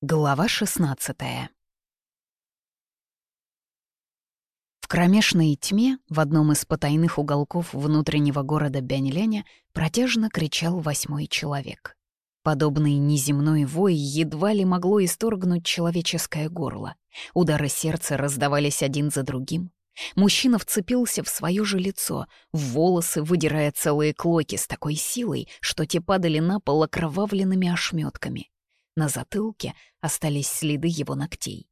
Глава 16 В кромешной тьме в одном из потайных уголков внутреннего города Бяньляня протяжно кричал восьмой человек. Подобный неземной вой едва ли могло исторгнуть человеческое горло. Удары сердца раздавались один за другим. Мужчина вцепился в свое же лицо, в волосы выдирая целые клоки с такой силой, что те падали на пол окровавленными ошметками. На затылке остались следы его ногтей.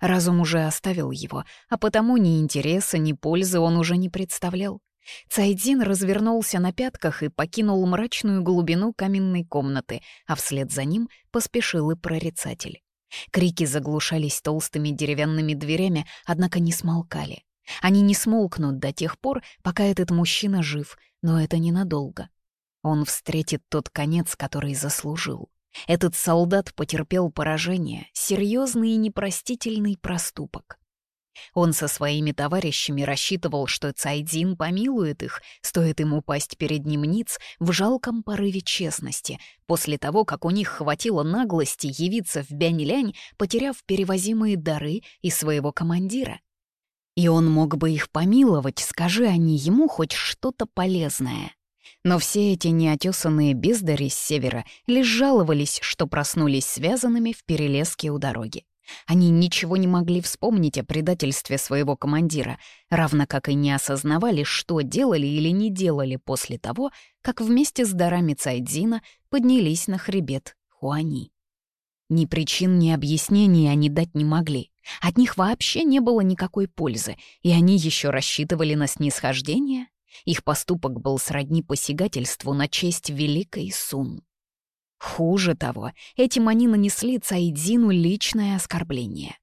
Разум уже оставил его, а потому ни интереса, ни пользы он уже не представлял. Цайдин развернулся на пятках и покинул мрачную глубину каменной комнаты, а вслед за ним поспешил и прорицатель. Крики заглушались толстыми деревянными дверями, однако не смолкали. Они не смолкнут до тех пор, пока этот мужчина жив, но это ненадолго. Он встретит тот конец, который заслужил. Этот солдат потерпел поражение, серьезный и непростительный проступок. Он со своими товарищами рассчитывал, что Цайдзин помилует их, стоит ему пасть перед ним ниц в жалком порыве честности, после того, как у них хватило наглости явиться в Бянь-Лянь, потеряв перевозимые дары и своего командира. И он мог бы их помиловать, скажи они ему хоть что-то полезное. Но все эти неотесанные бездари с севера лишь жаловались, что проснулись связанными в перелеске у дороги. Они ничего не могли вспомнить о предательстве своего командира, равно как и не осознавали, что делали или не делали после того, как вместе с дарами Цайдзина поднялись на хребет Хуани. Ни причин, ни объяснений они дать не могли. От них вообще не было никакой пользы, и они еще рассчитывали на снисхождение их поступок был сродни посягательству на честь Великой Сун. Хуже того, этим они нанесли Цайдзину личное оскорбление.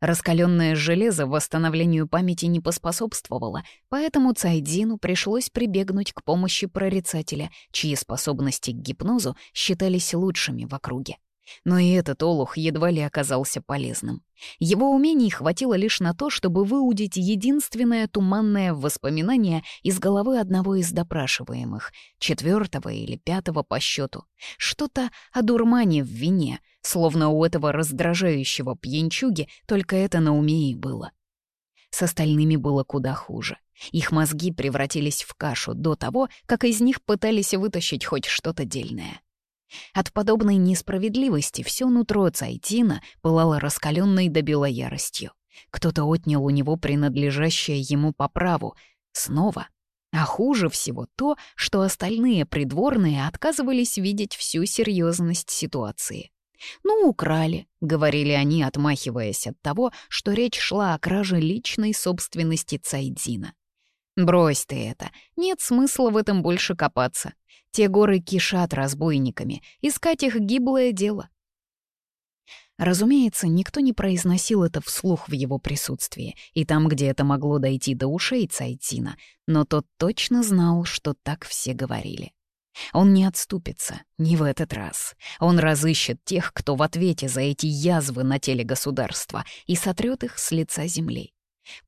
Раскаленное железо восстановлению памяти не поспособствовало, поэтому Цайдзину пришлось прибегнуть к помощи прорицателя, чьи способности к гипнозу считались лучшими в округе. Но и этот олух едва ли оказался полезным. Его умений хватило лишь на то, чтобы выудить единственное туманное воспоминание из головы одного из допрашиваемых, четвертого или пятого по счету. Что-то о дурмане в вине, словно у этого раздражающего пьянчуги только это на уме и было. С остальными было куда хуже. Их мозги превратились в кашу до того, как из них пытались вытащить хоть что-то дельное. От подобной несправедливости все нутро Цайтина пылало раскаленной до белой яростью. Кто-то отнял у него принадлежащее ему по праву. Снова. А хуже всего то, что остальные придворные отказывались видеть всю серьезность ситуации. «Ну, украли», — говорили они, отмахиваясь от того, что речь шла о краже личной собственности Цайдзина. Брось ты это. Нет смысла в этом больше копаться. Те горы кишат разбойниками. Искать их гиблое дело. Разумеется, никто не произносил это вслух в его присутствии, и там, где это могло дойти до ушей Цайтина, но тот точно знал, что так все говорили. Он не отступится, не в этот раз. Он разыщет тех, кто в ответе за эти язвы на теле государства, и сотрет их с лица земли.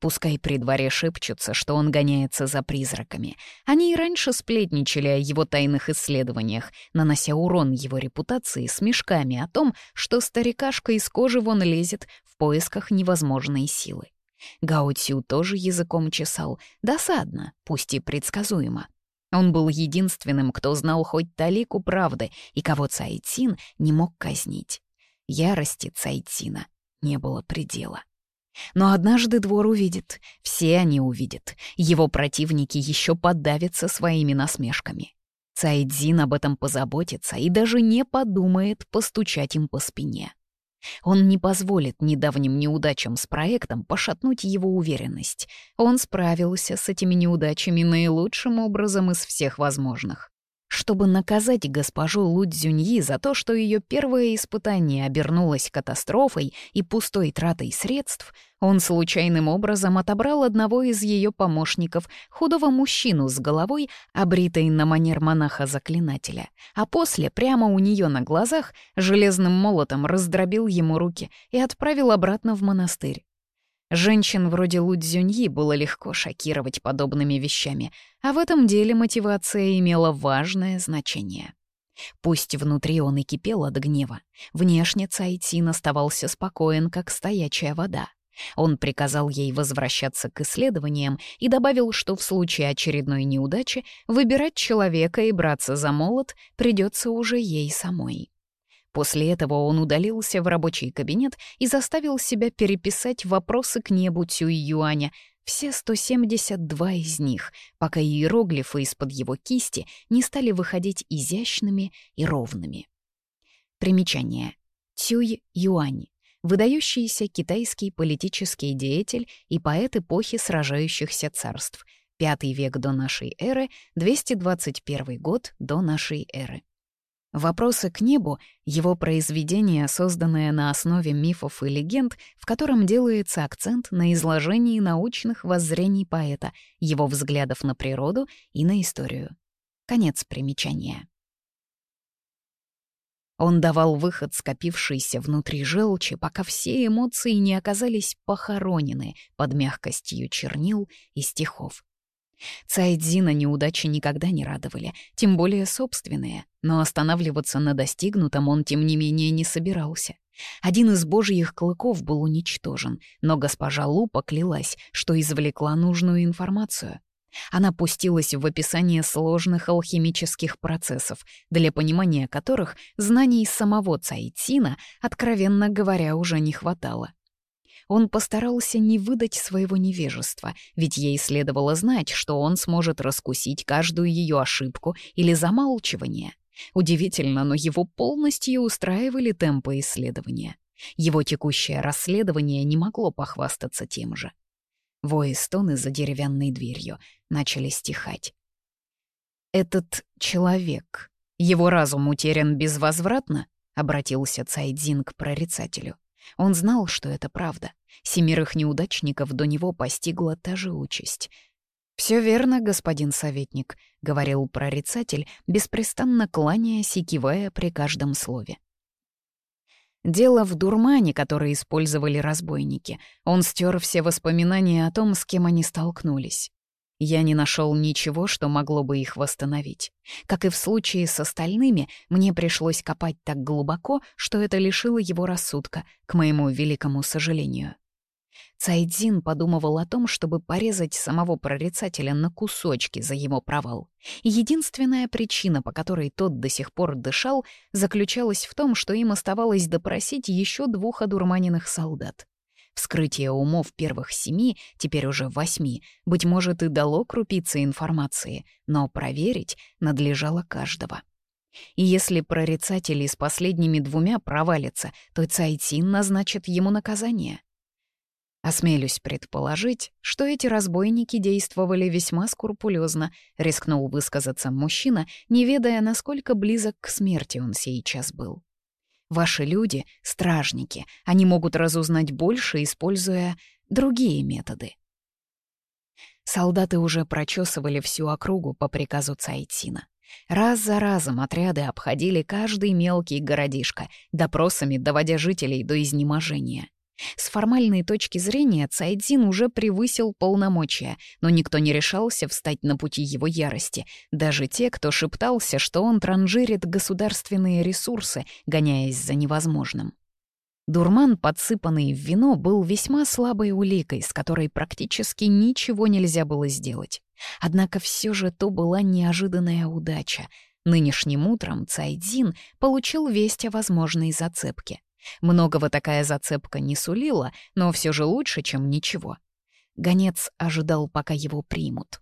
Пускай при дворе шепчутся, что он гоняется за призраками. Они и раньше сплетничали о его тайных исследованиях, нанося урон его репутации с мешками о том, что старикашка из кожи вон лезет в поисках невозможной силы. Гаутью тоже языком чесал, досадно, пусть и предсказуемо. Он был единственным, кто знал хоть талику правды и кого Цайтин не мог казнить. Ярости Цайтина не было предела. Но однажды двор увидит, все они увидят, его противники еще подавятся своими насмешками. Цайдзин об этом позаботится и даже не подумает постучать им по спине. Он не позволит недавним неудачам с проектом пошатнуть его уверенность. Он справился с этими неудачами наилучшим образом из всех возможных чтобы наказать госпожу Лудзюньи за то, что ее первое испытание обернулось катастрофой и пустой тратой средств, он случайным образом отобрал одного из ее помощников, худого мужчину с головой, обритой на манер монаха-заклинателя, а после прямо у нее на глазах железным молотом раздробил ему руки и отправил обратно в монастырь. Женщин вроде Лудзюньи было легко шокировать подобными вещами, а в этом деле мотивация имела важное значение. Пусть внутри он и кипел от гнева, внешне Цайтин оставался спокоен, как стоячая вода. Он приказал ей возвращаться к исследованиям и добавил, что в случае очередной неудачи выбирать человека и браться за молот придется уже ей самой. После этого он удалился в рабочий кабинет и заставил себя переписать вопросы к небу Цюй Юаня, все 172 из них, пока иероглифы из-под его кисти не стали выходить изящными и ровными. Примечание. Цюй Юань выдающийся китайский политический деятель и поэт эпохи сражающихся царств, пятый век до нашей эры, 221 год до нашей эры. Вопросы к небу — его произведение, созданное на основе мифов и легенд, в котором делается акцент на изложении научных воззрений поэта, его взглядов на природу и на историю. Конец примечания. Он давал выход скопившейся внутри желчи, пока все эмоции не оказались похоронены под мягкостью чернил и стихов. Цайдзина неудачи никогда не радовали, тем более собственные, но останавливаться на достигнутом он, тем не менее, не собирался. Один из божьих клыков был уничтожен, но госпожа Лу поклялась, что извлекла нужную информацию. Она пустилась в описание сложных алхимических процессов, для понимания которых знаний самого Цайтина, откровенно говоря, уже не хватало он постарался не выдать своего невежества, ведь ей следовало знать, что он сможет раскусить каждую ее ошибку или замалчивание. Удивительно, но его полностью устраивали темпы исследования. Его текущее расследование не могло похвастаться тем же. Вои стоны за деревянной дверью начали стихать. «Этот человек, его разум утерян безвозвратно?» — обратился Цайдзин к прорицателю. Он знал, что это правда. Семерых неудачников до него постигла та же участь. «Все верно, господин советник», — говорил прорицатель, беспрестанно кланяясь и кивая при каждом слове. Дело в дурмане, который использовали разбойники. Он стер все воспоминания о том, с кем они столкнулись. Я не нашел ничего, что могло бы их восстановить. Как и в случае с остальными, мне пришлось копать так глубоко, что это лишило его рассудка, к моему великому сожалению. Цайдзин подумывал о том, чтобы порезать самого прорицателя на кусочки за его провал. Единственная причина, по которой тот до сих пор дышал, заключалась в том, что им оставалось допросить еще двух одурманенных солдат. Вскрытие умов первых семи, теперь уже восьми, быть может, и дало крупицы информации, но проверить надлежало каждого. И если прорицатели с последними двумя провалятся, то Цайтин назначит ему наказание. Осмелюсь предположить, что эти разбойники действовали весьма скрупулезно, рискнул высказаться мужчина, не ведая, насколько близок к смерти он сейчас был. Ваши люди — стражники, они могут разузнать больше, используя другие методы. Солдаты уже прочесывали всю округу по приказу Цайтина. Раз за разом отряды обходили каждый мелкий городишко, допросами доводя жителей до изнеможения. С формальной точки зрения Цайдзин уже превысил полномочия, но никто не решался встать на пути его ярости, даже те, кто шептался, что он транжирит государственные ресурсы, гоняясь за невозможным. Дурман, подсыпанный в вино, был весьма слабой уликой, с которой практически ничего нельзя было сделать. Однако все же то была неожиданная удача. Нынешним утром Цайдзин получил весть о возможной зацепке. Многого такая зацепка не сулила, но все же лучше, чем ничего. Гонец ожидал, пока его примут.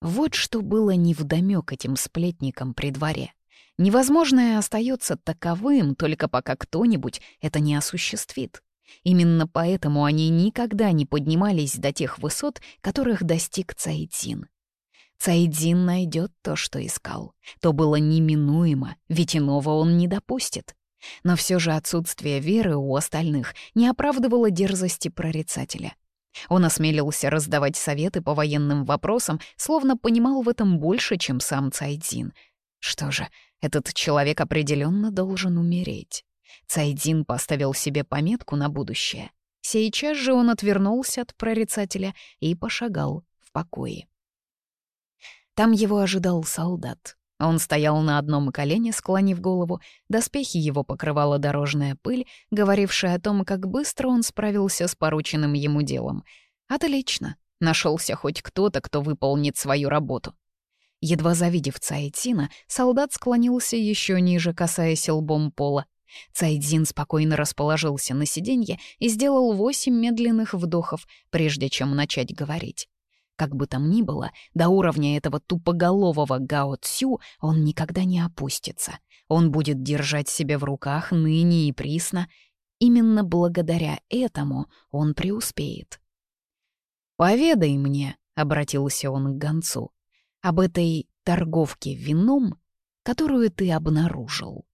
Вот что было невдомёк этим сплетникам при дворе. Невозможное остается таковым, только пока кто-нибудь это не осуществит. Именно поэтому они никогда не поднимались до тех высот, которых достиг Цаидин. Цаидин найдет то, что искал. То было неминуемо, ведь иного он не допустит. Но все же отсутствие веры у остальных не оправдывало дерзости прорицателя. Он осмелился раздавать советы по военным вопросам, словно понимал в этом больше, чем сам Цайдзин. Что же, этот человек определенно должен умереть. Цайдзин поставил себе пометку на будущее. Сейчас же он отвернулся от прорицателя и пошагал в покое. Там его ожидал солдат. А он стоял на одном колене, склонив голову, доспехи его покрывала дорожная пыль, говорившая о том, как быстро он справился с порученным ему делом. «Отлично!» — нашелся хоть кто-то, кто выполнит свою работу. Едва завидев Цайтина, солдат склонился еще ниже, касаясь лбом пола. Цайдзин спокойно расположился на сиденье и сделал восемь медленных вдохов, прежде чем начать говорить. Как бы там ни было, до уровня этого тупоголового Гао Цю он никогда не опустится. Он будет держать себя в руках ныне и присно. Именно благодаря этому он преуспеет. «Поведай мне», — обратился он к гонцу, — «об этой торговке вином, которую ты обнаружил».